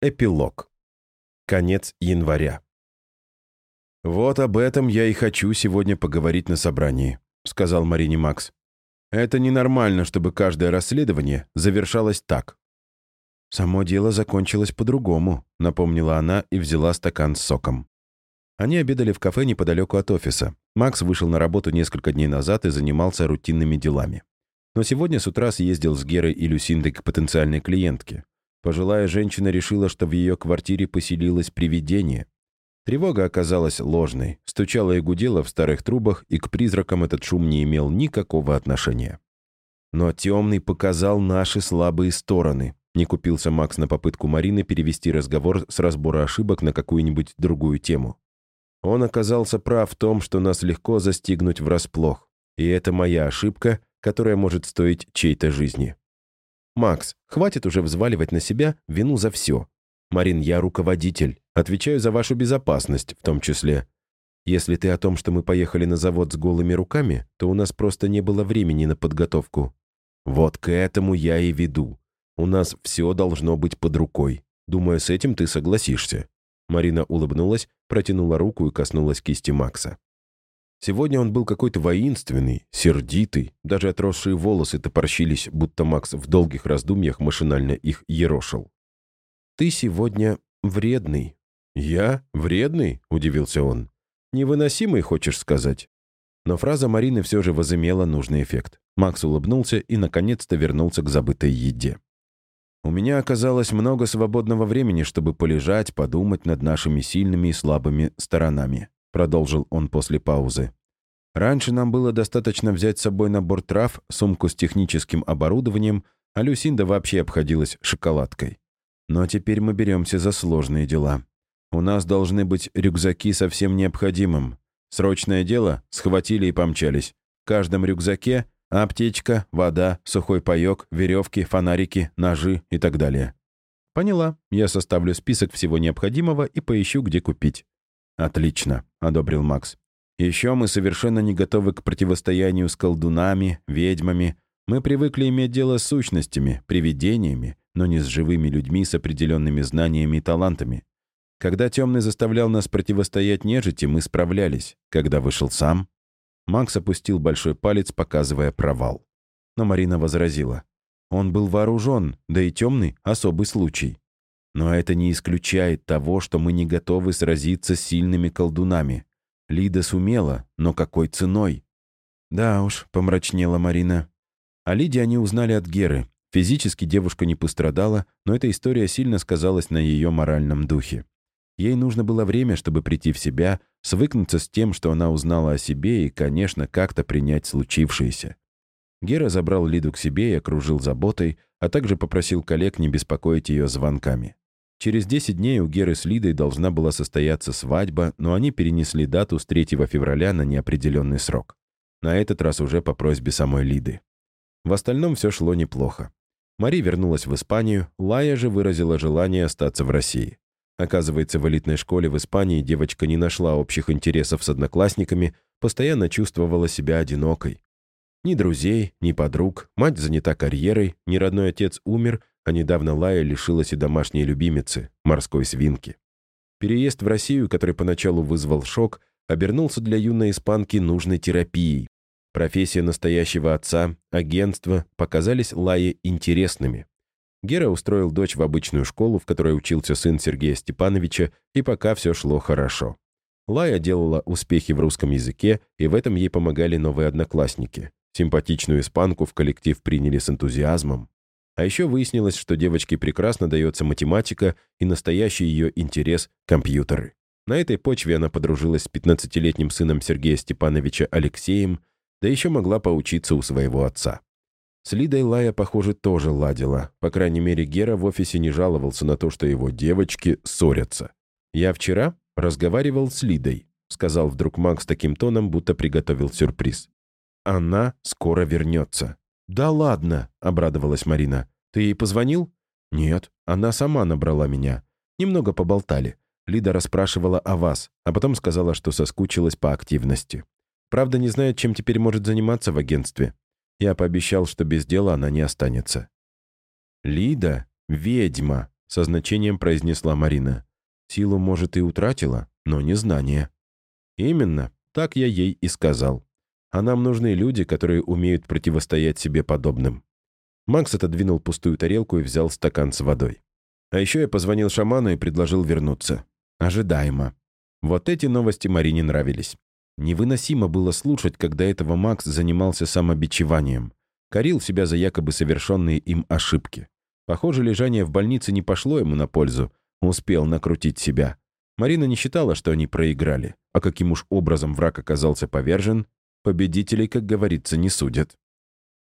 Эпилог. Конец января. «Вот об этом я и хочу сегодня поговорить на собрании», — сказал Марине Макс. «Это ненормально, чтобы каждое расследование завершалось так». «Само дело закончилось по-другому», — напомнила она и взяла стакан с соком. Они обедали в кафе неподалеку от офиса. Макс вышел на работу несколько дней назад и занимался рутинными делами. Но сегодня с утра съездил с Герой и Люсиндой к потенциальной клиентке. Пожилая женщина решила, что в ее квартире поселилось привидение. Тревога оказалась ложной, стучала и гудела в старых трубах, и к призракам этот шум не имел никакого отношения. Но темный показал наши слабые стороны. Не купился Макс на попытку Марины перевести разговор с разбора ошибок на какую-нибудь другую тему. Он оказался прав в том, что нас легко застигнуть врасплох. И это моя ошибка, которая может стоить чьей-то жизни. «Макс, хватит уже взваливать на себя вину за все. Марин, я руководитель, отвечаю за вашу безопасность в том числе. Если ты о том, что мы поехали на завод с голыми руками, то у нас просто не было времени на подготовку. Вот к этому я и веду. У нас все должно быть под рукой. Думаю, с этим ты согласишься». Марина улыбнулась, протянула руку и коснулась кисти Макса. Сегодня он был какой-то воинственный, сердитый, даже отросшие волосы топорщились, будто Макс в долгих раздумьях машинально их ерошил. «Ты сегодня вредный». «Я? Вредный?» — удивился он. «Невыносимый, хочешь сказать?» Но фраза Марины все же возымела нужный эффект. Макс улыбнулся и, наконец-то, вернулся к забытой еде. «У меня оказалось много свободного времени, чтобы полежать, подумать над нашими сильными и слабыми сторонами», продолжил он после паузы. Раньше нам было достаточно взять с собой набор трав, сумку с техническим оборудованием, а Люсинда вообще обходилась шоколадкой. Но теперь мы беремся за сложные дела. У нас должны быть рюкзаки со всем необходимым. Срочное дело — схватили и помчались. В каждом рюкзаке — аптечка, вода, сухой паёк, веревки, фонарики, ножи и так далее. Поняла. Я составлю список всего необходимого и поищу, где купить. «Отлично», — одобрил Макс. «Еще мы совершенно не готовы к противостоянию с колдунами, ведьмами. Мы привыкли иметь дело с сущностями, привидениями, но не с живыми людьми с определенными знаниями и талантами. Когда темный заставлял нас противостоять нежити, мы справлялись. Когда вышел сам...» Макс опустил большой палец, показывая провал. Но Марина возразила. «Он был вооружен, да и темный — особый случай. Но это не исключает того, что мы не готовы сразиться с сильными колдунами. Лида сумела, но какой ценой? Да уж, помрачнела Марина. О Лиде они узнали от Геры. Физически девушка не пострадала, но эта история сильно сказалась на ее моральном духе. Ей нужно было время, чтобы прийти в себя, свыкнуться с тем, что она узнала о себе и, конечно, как-то принять случившееся. Гера забрал Лиду к себе и окружил заботой, а также попросил коллег не беспокоить ее звонками. Через 10 дней у Геры с Лидой должна была состояться свадьба, но они перенесли дату с 3 февраля на неопределенный срок. На этот раз уже по просьбе самой Лиды. В остальном все шло неплохо. Мари вернулась в Испанию, Лая же выразила желание остаться в России. Оказывается, в элитной школе в Испании девочка не нашла общих интересов с одноклассниками, постоянно чувствовала себя одинокой. Ни друзей, ни подруг, мать занята карьерой, ни родной отец умер, а недавно Лая лишилась и домашней любимицы, морской свинки. Переезд в Россию, который поначалу вызвал шок, обернулся для юной испанки нужной терапией. Профессия настоящего отца, агентство показались Лае интересными. Гера устроил дочь в обычную школу, в которой учился сын Сергея Степановича, и пока все шло хорошо. Лая делала успехи в русском языке, и в этом ей помогали новые одноклассники. Симпатичную испанку в коллектив приняли с энтузиазмом. А еще выяснилось, что девочке прекрасно дается математика и настоящий ее интерес — компьютеры. На этой почве она подружилась с 15-летним сыном Сергея Степановича Алексеем, да еще могла поучиться у своего отца. С Лидой Лая, похоже, тоже ладила. По крайней мере, Гера в офисе не жаловался на то, что его девочки ссорятся. «Я вчера разговаривал с Лидой», — сказал вдруг Макс таким тоном, будто приготовил сюрприз. «Она скоро вернется. «Да ладно», — обрадовалась Марина. «Ты ей позвонил?» «Нет, она сама набрала меня. Немного поболтали. Лида расспрашивала о вас, а потом сказала, что соскучилась по активности. Правда, не знает, чем теперь может заниматься в агентстве. Я пообещал, что без дела она не останется». «Лида — ведьма», со значением произнесла Марина. «Силу, может, и утратила, но не знание». «Именно, так я ей и сказал. А нам нужны люди, которые умеют противостоять себе подобным». Макс отодвинул пустую тарелку и взял стакан с водой. А еще я позвонил шаману и предложил вернуться. Ожидаемо. Вот эти новости Марине нравились. Невыносимо было слушать, когда этого Макс занимался самобичеванием. Корил себя за якобы совершенные им ошибки. Похоже, лежание в больнице не пошло ему на пользу. Успел накрутить себя. Марина не считала, что они проиграли. А каким уж образом враг оказался повержен, победителей, как говорится, не судят.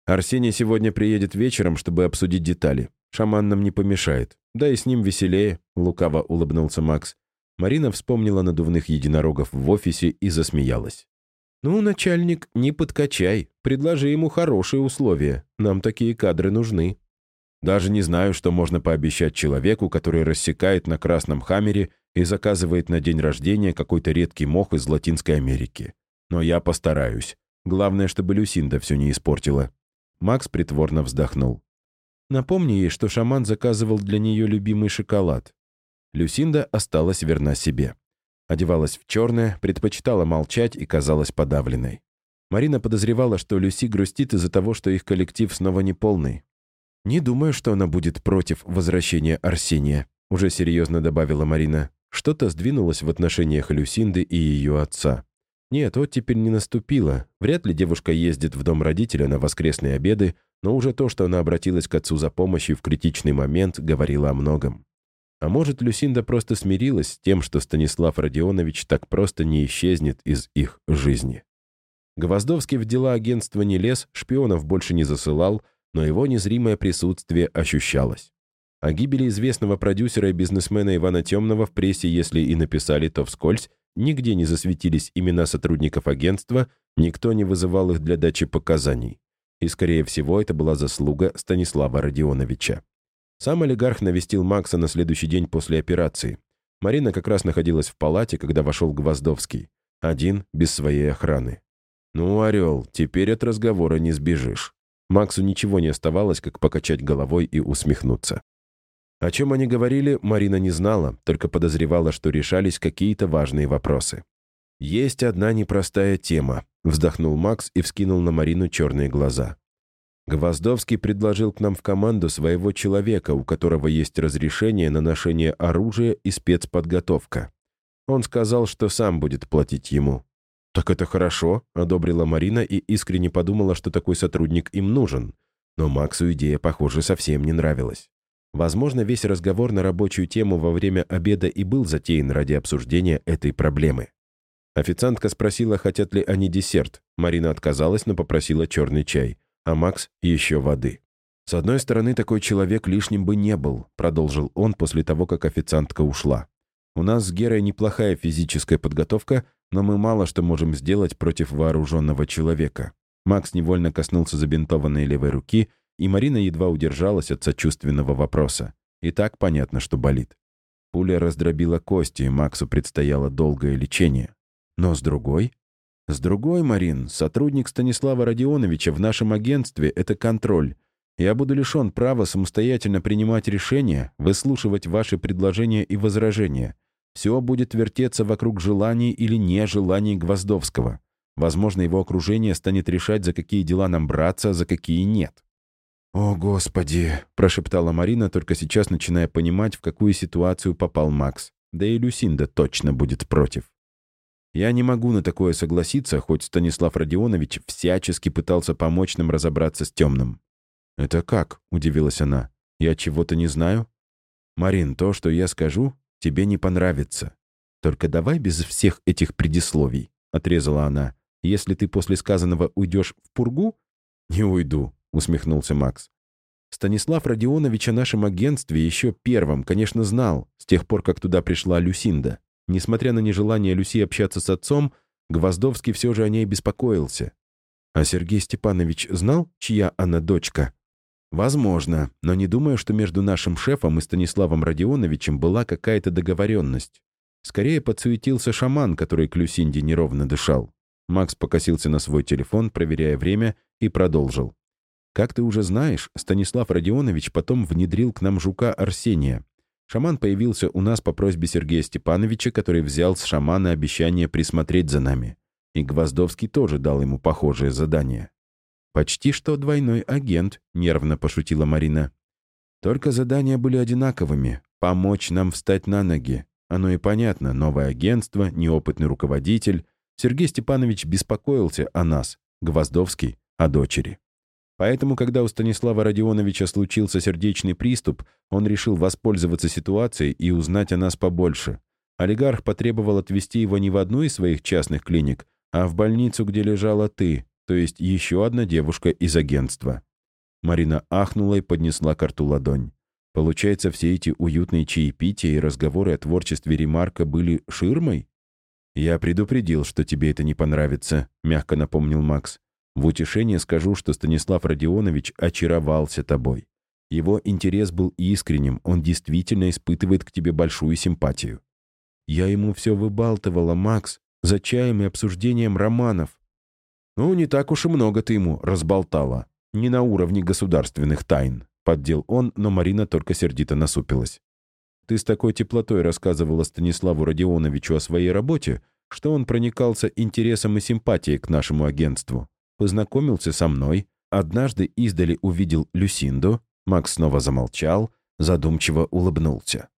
Арсений сегодня приедет вечером, чтобы обсудить детали. Шаман нам не помешает. Да и с ним веселее», — лукаво улыбнулся Макс. Марина вспомнила надувных единорогов в офисе и засмеялась. «Ну, начальник, не подкачай. Предложи ему хорошие условия. Нам такие кадры нужны». Даже не знаю, что можно пообещать человеку, который рассекает на красном хаммере и заказывает на день рождения какой-то редкий мох из Латинской Америки. Но я постараюсь. Главное, чтобы Люсинда все не испортила. Макс притворно вздохнул. Напомни ей, что шаман заказывал для нее любимый шоколад. Люсинда осталась верна себе. Одевалась в черное, предпочитала молчать и казалась подавленной. Марина подозревала, что Люси грустит из-за того, что их коллектив снова не полный. «Не думаю, что она будет против возвращения Арсения», уже серьезно добавила Марина. Что-то сдвинулось в отношениях Люсинды и ее отца. Нет, оттепель не наступила. Вряд ли девушка ездит в дом родителя на воскресные обеды, но уже то, что она обратилась к отцу за помощью в критичный момент, говорило о многом. А может, Люсинда просто смирилась с тем, что Станислав Родионович так просто не исчезнет из их жизни. Гвоздовский в дела агентства не лез, шпионов больше не засылал, но его незримое присутствие ощущалось. О гибели известного продюсера и бизнесмена Ивана Темного в прессе, если и написали, то вскользь, Нигде не засветились имена сотрудников агентства, никто не вызывал их для дачи показаний. И, скорее всего, это была заслуга Станислава Родионовича. Сам олигарх навестил Макса на следующий день после операции. Марина как раз находилась в палате, когда вошел Гвоздовский. Один, без своей охраны. «Ну, Орел, теперь от разговора не сбежишь». Максу ничего не оставалось, как покачать головой и усмехнуться. О чем они говорили, Марина не знала, только подозревала, что решались какие-то важные вопросы. «Есть одна непростая тема», — вздохнул Макс и вскинул на Марину черные глаза. «Гвоздовский предложил к нам в команду своего человека, у которого есть разрешение на ношение оружия и спецподготовка. Он сказал, что сам будет платить ему». «Так это хорошо», — одобрила Марина и искренне подумала, что такой сотрудник им нужен. Но Максу идея, похоже, совсем не нравилась. Возможно, весь разговор на рабочую тему во время обеда и был затеян ради обсуждения этой проблемы. Официантка спросила, хотят ли они десерт. Марина отказалась, но попросила черный чай, а Макс — еще воды. «С одной стороны, такой человек лишним бы не был», — продолжил он после того, как официантка ушла. «У нас с Герой неплохая физическая подготовка, но мы мало что можем сделать против вооруженного человека». Макс невольно коснулся забинтованной левой руки — и Марина едва удержалась от сочувственного вопроса. И так понятно, что болит. Пуля раздробила кости, и Максу предстояло долгое лечение. Но с другой... С другой, Марин, сотрудник Станислава Родионовича в нашем агентстве — это контроль. Я буду лишен права самостоятельно принимать решения, выслушивать ваши предложения и возражения. Все будет вертеться вокруг желаний или нежеланий Гвоздовского. Возможно, его окружение станет решать, за какие дела нам браться, а за какие нет. «О, Господи!» — прошептала Марина, только сейчас начиная понимать, в какую ситуацию попал Макс. Да и Люсинда точно будет против. Я не могу на такое согласиться, хоть Станислав Родионович всячески пытался помочь нам разобраться с темным. «Это как?» — удивилась она. «Я чего-то не знаю?» «Марин, то, что я скажу, тебе не понравится. Только давай без всех этих предисловий», — отрезала она. «Если ты после сказанного уйдешь в пургу...» «Не уйду», — усмехнулся Макс. Станислав Родионович о нашем агентстве еще первым, конечно, знал, с тех пор, как туда пришла Люсинда. Несмотря на нежелание Люси общаться с отцом, Гвоздовский все же о ней беспокоился. А Сергей Степанович знал, чья она дочка? Возможно, но не думаю, что между нашим шефом и Станиславом Родионовичем была какая-то договоренность. Скорее подсуетился шаман, который к Люсинде неровно дышал. Макс покосился на свой телефон, проверяя время, и продолжил. Как ты уже знаешь, Станислав Родионович потом внедрил к нам жука Арсения. Шаман появился у нас по просьбе Сергея Степановича, который взял с шамана обещание присмотреть за нами. И Гвоздовский тоже дал ему похожее задание. «Почти что двойной агент», — нервно пошутила Марина. «Только задания были одинаковыми — помочь нам встать на ноги. Оно и понятно, новое агентство, неопытный руководитель. Сергей Степанович беспокоился о нас, Гвоздовский — о дочери. Поэтому, когда у Станислава Родионовича случился сердечный приступ, он решил воспользоваться ситуацией и узнать о нас побольше. Олигарх потребовал отвезти его не в одну из своих частных клиник, а в больницу, где лежала ты, то есть еще одна девушка из агентства. Марина ахнула и поднесла к рту ладонь. Получается, все эти уютные чаепития и разговоры о творчестве Ремарка были ширмой? «Я предупредил, что тебе это не понравится», — мягко напомнил Макс. «В утешение скажу, что Станислав Родионович очаровался тобой. Его интерес был искренним, он действительно испытывает к тебе большую симпатию». «Я ему все выбалтывала, Макс, за чаем и обсуждением романов». «Ну, не так уж и много ты ему разболтала. Не на уровне государственных тайн», — поддел он, но Марина только сердито насупилась. «Ты с такой теплотой рассказывала Станиславу Родионовичу о своей работе, что он проникался интересом и симпатией к нашему агентству. Познакомился со мной, однажды издали увидел Люсинду, Макс снова замолчал, задумчиво улыбнулся.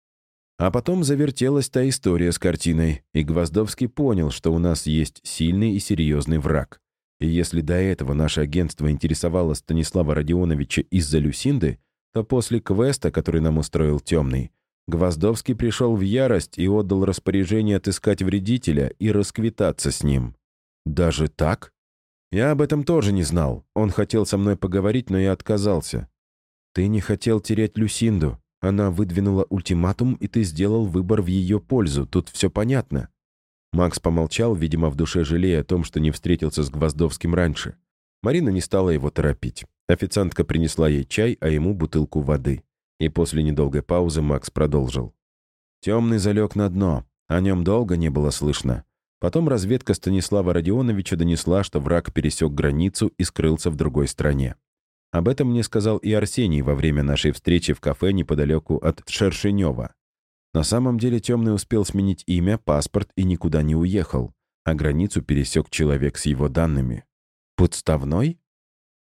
А потом завертелась та история с картиной, и Гвоздовский понял, что у нас есть сильный и серьезный враг. И если до этого наше агентство интересовало Станислава Родионовича из-за Люсинды, то после квеста, который нам устроил Темный, Гвоздовский пришел в ярость и отдал распоряжение отыскать вредителя и расквитаться с ним. Даже так? Я об этом тоже не знал. Он хотел со мной поговорить, но я отказался. Ты не хотел терять Люсинду. Она выдвинула ультиматум, и ты сделал выбор в ее пользу. Тут все понятно. Макс помолчал, видимо, в душе жалея о том, что не встретился с Гвоздовским раньше. Марина не стала его торопить. Официантка принесла ей чай, а ему бутылку воды. И после недолгой паузы Макс продолжил. Темный залег на дно. О нем долго не было слышно. Потом разведка Станислава Родионовича донесла, что враг пересек границу и скрылся в другой стране. Об этом мне сказал и Арсений во время нашей встречи в кафе неподалеку от Шершенева. На самом деле Темный успел сменить имя, паспорт и никуда не уехал, а границу пересек человек с его данными. Подставной?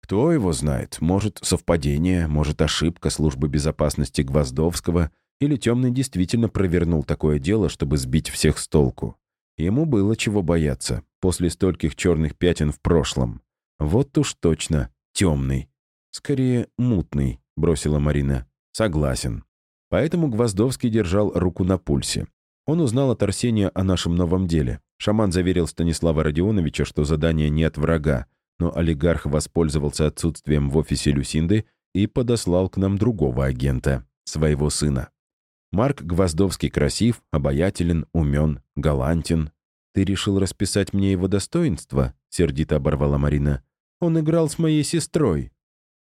Кто его знает? Может, совпадение, может, ошибка службы безопасности Гвоздовского, или Темный действительно провернул такое дело, чтобы сбить всех с толку. Ему было чего бояться после стольких черных пятен в прошлом. Вот уж точно, темный. Скорее, мутный, бросила Марина. Согласен. Поэтому Гвоздовский держал руку на пульсе. Он узнал от Арсения о нашем новом деле. Шаман заверил Станислава Родионовича, что задание не от врага, но олигарх воспользовался отсутствием в офисе Люсинды и подослал к нам другого агента, своего сына. Марк Гвоздовский красив, обаятелен, умен, галантен. «Ты решил расписать мне его достоинства?» — сердито оборвала Марина. «Он играл с моей сестрой».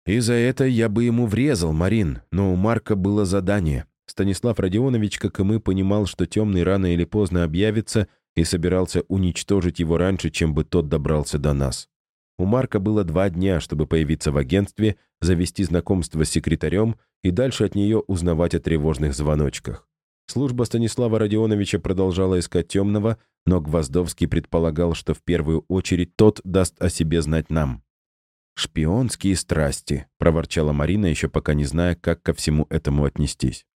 И за это я бы ему врезал, Марин, но у Марка было задание. Станислав Родионович, как и мы, понимал, что темный рано или поздно объявится и собирался уничтожить его раньше, чем бы тот добрался до нас. У Марка было два дня, чтобы появиться в агентстве, завести знакомство с секретарем и дальше от нее узнавать о тревожных звоночках. Служба Станислава Родионовича продолжала искать темного, но Гвоздовский предполагал, что в первую очередь тот даст о себе знать нам. «Шпионские страсти», — проворчала Марина, еще пока не зная, как ко всему этому отнестись.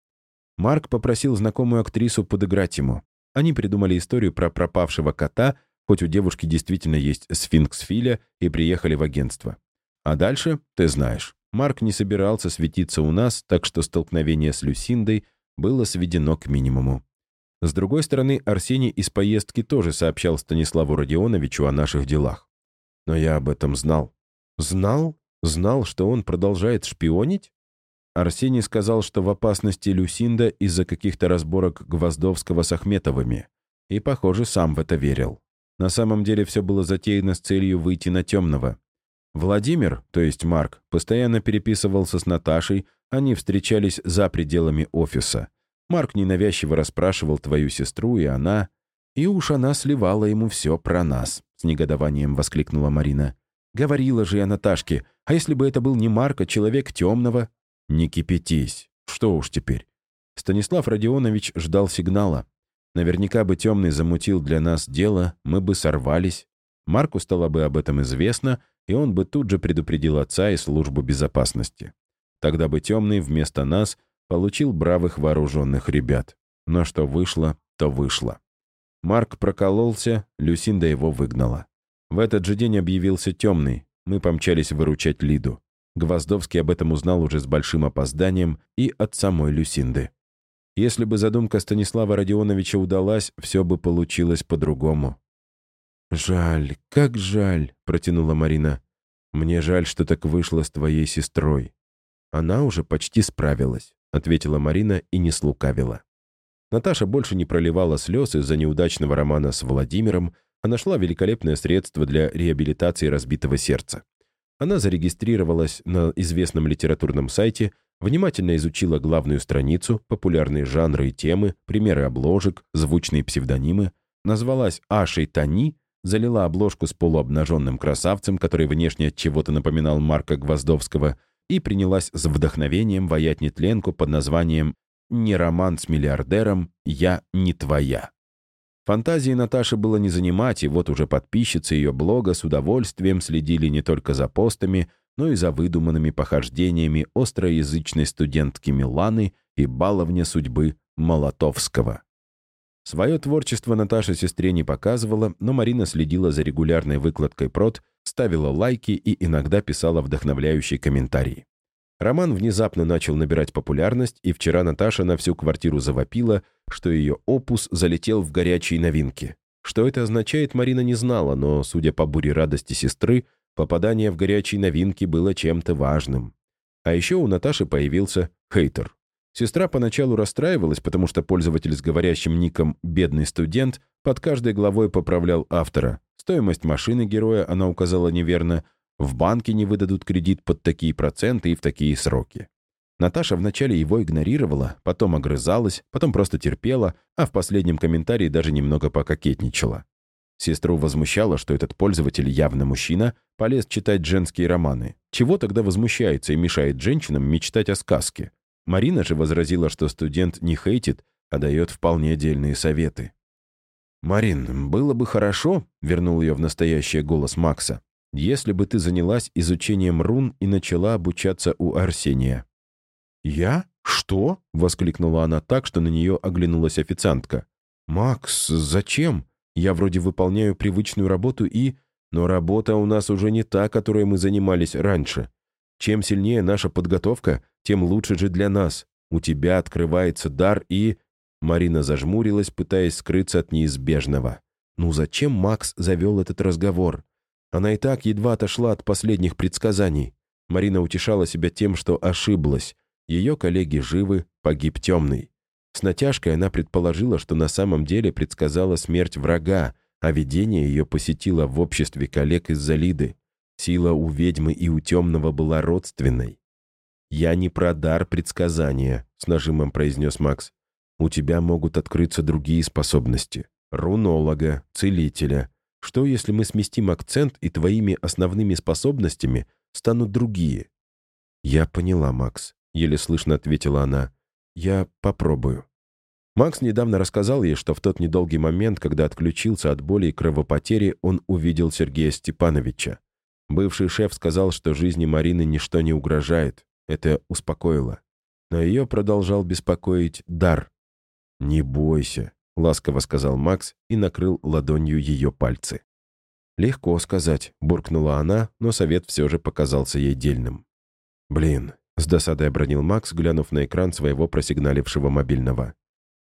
Марк попросил знакомую актрису подыграть ему. Они придумали историю про пропавшего кота, хоть у девушки действительно есть сфинкс Филя, и приехали в агентство. А дальше, ты знаешь, Марк не собирался светиться у нас, так что столкновение с Люсиндой было сведено к минимуму. С другой стороны, Арсений из поездки тоже сообщал Станиславу Родионовичу о наших делах. Но я об этом знал. Знал? Знал, что он продолжает шпионить? Арсений сказал, что в опасности Люсинда из-за каких-то разборок Гвоздовского с Ахметовыми. И, похоже, сам в это верил. На самом деле все было затеяно с целью выйти на темного. Владимир, то есть Марк, постоянно переписывался с Наташей, они встречались за пределами офиса. Марк ненавязчиво расспрашивал твою сестру, и она... И уж она сливала ему все про нас, с негодованием воскликнула Марина. Говорила же я Наташке, а если бы это был не Марк, а человек темного? Не кипятись. Что уж теперь. Станислав Родионович ждал сигнала. Наверняка бы темный замутил для нас дело, мы бы сорвались. Марку стало бы об этом известно, и он бы тут же предупредил отца и службу безопасности. Тогда бы темный вместо нас получил бравых вооруженных ребят. Но что вышло, то вышло. Марк прокололся, Люсинда его выгнала. В этот же день объявился темный. Мы помчались выручать Лиду. Гвоздовский об этом узнал уже с большим опозданием и от самой Люсинды. Если бы задумка Станислава Родионовича удалась, все бы получилось по-другому. «Жаль, как жаль», — протянула Марина. «Мне жаль, что так вышло с твоей сестрой». «Она уже почти справилась», — ответила Марина и не слукавила. Наташа больше не проливала слез из-за неудачного романа с Владимиром, а нашла великолепное средство для реабилитации разбитого сердца. Она зарегистрировалась на известном литературном сайте, внимательно изучила главную страницу, популярные жанры и темы, примеры обложек, звучные псевдонимы, назвалась Ашей Тани, залила обложку с полуобнаженным красавцем, который внешне от чего-то напоминал Марка Гвоздовского, и принялась с вдохновением воять нетленку под названием «Не роман с миллиардером, я не твоя». Фантазии Наташи было не занимать, и вот уже подписчицы ее блога с удовольствием следили не только за постами, но и за выдуманными похождениями остроязычной студентки Миланы и баловня судьбы Молотовского. Свое творчество Наташа сестре не показывала, но Марина следила за регулярной выкладкой прод, ставила лайки и иногда писала вдохновляющие комментарии. Роман внезапно начал набирать популярность, и вчера Наташа на всю квартиру завопила, что ее опус залетел в горячие новинки. Что это означает, Марина не знала, но, судя по буре радости сестры, попадание в горячие новинки было чем-то важным. А еще у Наташи появился хейтер. Сестра поначалу расстраивалась, потому что пользователь с говорящим ником «бедный студент» под каждой главой поправлял автора. Стоимость машины героя она указала неверно – в банке не выдадут кредит под такие проценты и в такие сроки. Наташа вначале его игнорировала, потом огрызалась, потом просто терпела, а в последнем комментарии даже немного пококетничала. Сестру возмущало, что этот пользователь, явно мужчина, полез читать женские романы. Чего тогда возмущается и мешает женщинам мечтать о сказке? Марина же возразила, что студент не хейтит, а дает вполне дельные советы. «Марин, было бы хорошо», — вернул ее в настоящее голос Макса, если бы ты занялась изучением рун и начала обучаться у Арсения». «Я? Что?» — воскликнула она так, что на нее оглянулась официантка. «Макс, зачем? Я вроде выполняю привычную работу и... Но работа у нас уже не та, которой мы занимались раньше. Чем сильнее наша подготовка, тем лучше же для нас. У тебя открывается дар и...» Марина зажмурилась, пытаясь скрыться от неизбежного. «Ну зачем Макс завел этот разговор? Она и так едва отошла от последних предсказаний. Марина утешала себя тем, что ошиблась. Ее коллеги живы, погиб темный. С натяжкой она предположила, что на самом деле предсказала смерть врага, а видение ее посетило в обществе коллег из-за Лиды. Сила у ведьмы и у темного была родственной. «Я не про дар предсказания», — с нажимом произнес Макс. «У тебя могут открыться другие способности. Рунолога, целителя, что, если мы сместим акцент, и твоими основными способностями станут другие?» «Я поняла, Макс», — еле слышно ответила она. «Я попробую». Макс недавно рассказал ей, что в тот недолгий момент, когда отключился от боли и кровопотери, он увидел Сергея Степановича. Бывший шеф сказал, что жизни Марины ничто не угрожает. Это успокоило. Но ее продолжал беспокоить дар. «Не бойся», — ласково сказал Макс и накрыл ладонью ее пальцы. «Легко сказать», — буркнула она, но совет все же показался ей дельным. «Блин», — с досадой обронил Макс, глянув на экран своего просигналившего мобильного.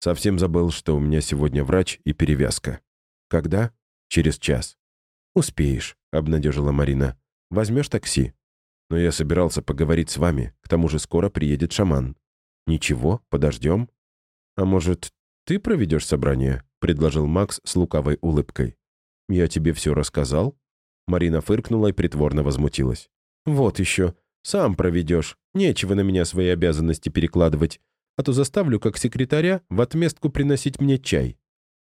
«Совсем забыл, что у меня сегодня врач и перевязка. Когда? Через час». «Успеешь», — обнадежила Марина. «Возьмешь такси?» «Но я собирался поговорить с вами, к тому же скоро приедет шаман». «Ничего, подождем». «А может, «Ты проведешь собрание?» — предложил Макс с лукавой улыбкой. «Я тебе все рассказал?» Марина фыркнула и притворно возмутилась. «Вот еще. Сам проведешь. Нечего на меня свои обязанности перекладывать. А то заставлю, как секретаря, в отместку приносить мне чай».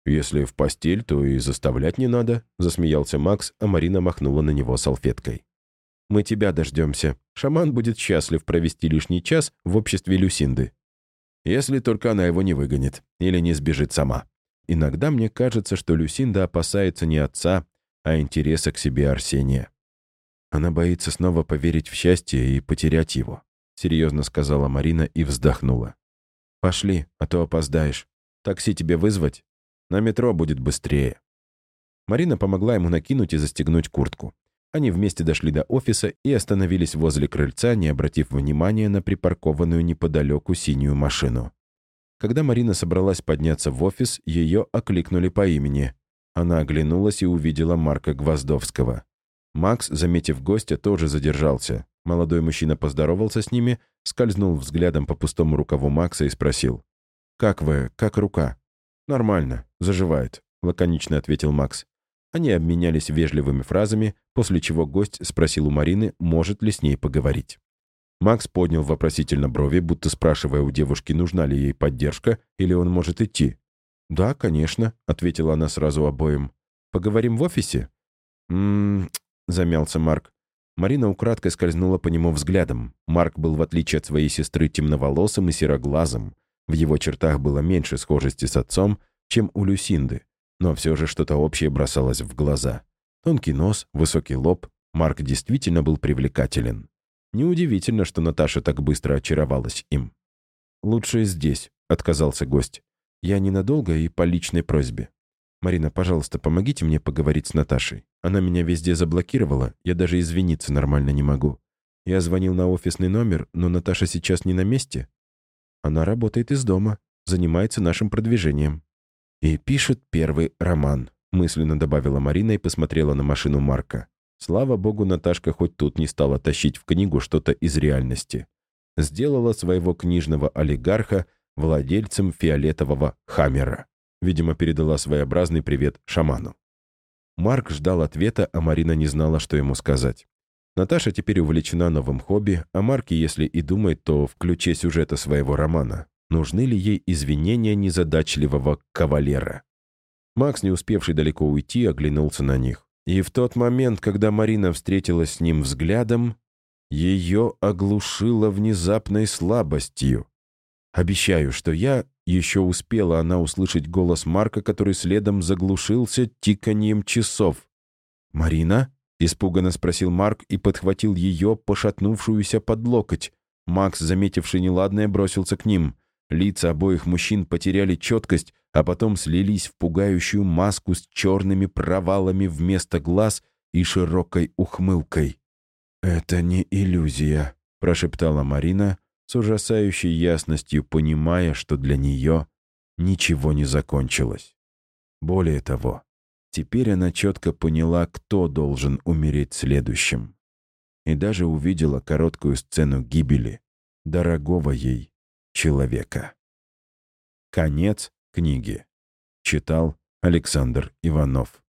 «Если в постель, то и заставлять не надо», — засмеялся Макс, а Марина махнула на него салфеткой. «Мы тебя дождемся. Шаман будет счастлив провести лишний час в обществе Люсинды». Если только она его не выгонит или не сбежит сама. Иногда мне кажется, что Люсинда опасается не отца, а интереса к себе Арсения. Она боится снова поверить в счастье и потерять его, серьезно сказала Марина и вздохнула. «Пошли, а то опоздаешь. Такси тебе вызвать? На метро будет быстрее». Марина помогла ему накинуть и застегнуть куртку. Они вместе дошли до офиса и остановились возле крыльца, не обратив внимания на припаркованную неподалеку синюю машину. Когда Марина собралась подняться в офис, ее окликнули по имени. Она оглянулась и увидела Марка Гвоздовского. Макс, заметив гостя, тоже задержался. Молодой мужчина поздоровался с ними, скользнул взглядом по пустому рукаву Макса и спросил. «Как вы? Как рука?» «Нормально. Заживает», — лаконично ответил Макс. Они обменялись вежливыми фразами, после чего гость спросил у Марины, может ли с ней поговорить. Макс поднял вопросительно брови, будто спрашивая у девушки, нужна ли ей поддержка или он может идти. «Да, конечно», — ответила она сразу обоим. «Поговорим в офисе?» «М-м-м», замялся Марк. Марина украдкой скользнула по нему взглядом. Марк был, в отличие от своей сестры, темноволосым и сероглазым. В его чертах было меньше схожести с отцом, чем у Люсинды но все же что-то общее бросалось в глаза. Тонкий нос, высокий лоб. Марк действительно был привлекателен. Неудивительно, что Наташа так быстро очаровалась им. «Лучше здесь», — отказался гость. «Я ненадолго и по личной просьбе. Марина, пожалуйста, помогите мне поговорить с Наташей. Она меня везде заблокировала, я даже извиниться нормально не могу. Я звонил на офисный номер, но Наташа сейчас не на месте. Она работает из дома, занимается нашим продвижением. «И пишет первый роман», — мысленно добавила Марина и посмотрела на машину Марка. Слава богу, Наташка хоть тут не стала тащить в книгу что-то из реальности. Сделала своего книжного олигарха владельцем фиолетового «Хаммера». Видимо, передала своеобразный привет шаману. Марк ждал ответа, а Марина не знала, что ему сказать. Наташа теперь увлечена новым хобби, а Марк, если и думает, то в ключе сюжета своего романа нужны ли ей извинения незадачливого кавалера. Макс, не успевший далеко уйти, оглянулся на них. И в тот момент, когда Марина встретилась с ним взглядом, ее оглушило внезапной слабостью. Обещаю, что я еще успела она услышать голос Марка, который следом заглушился тиканьем часов. «Марина?» — испуганно спросил Марк и подхватил ее, пошатнувшуюся под локоть. Макс, заметивший неладное, бросился к ним — Лица обоих мужчин потеряли четкость, а потом слились в пугающую маску с черными провалами вместо глаз и широкой ухмылкой. «Это не иллюзия», — прошептала Марина, с ужасающей ясностью понимая, что для нее ничего не закончилось. Более того, теперь она четко поняла, кто должен умереть следующим. И даже увидела короткую сцену гибели дорогого ей человека. Конец книги. Читал Александр Иванов.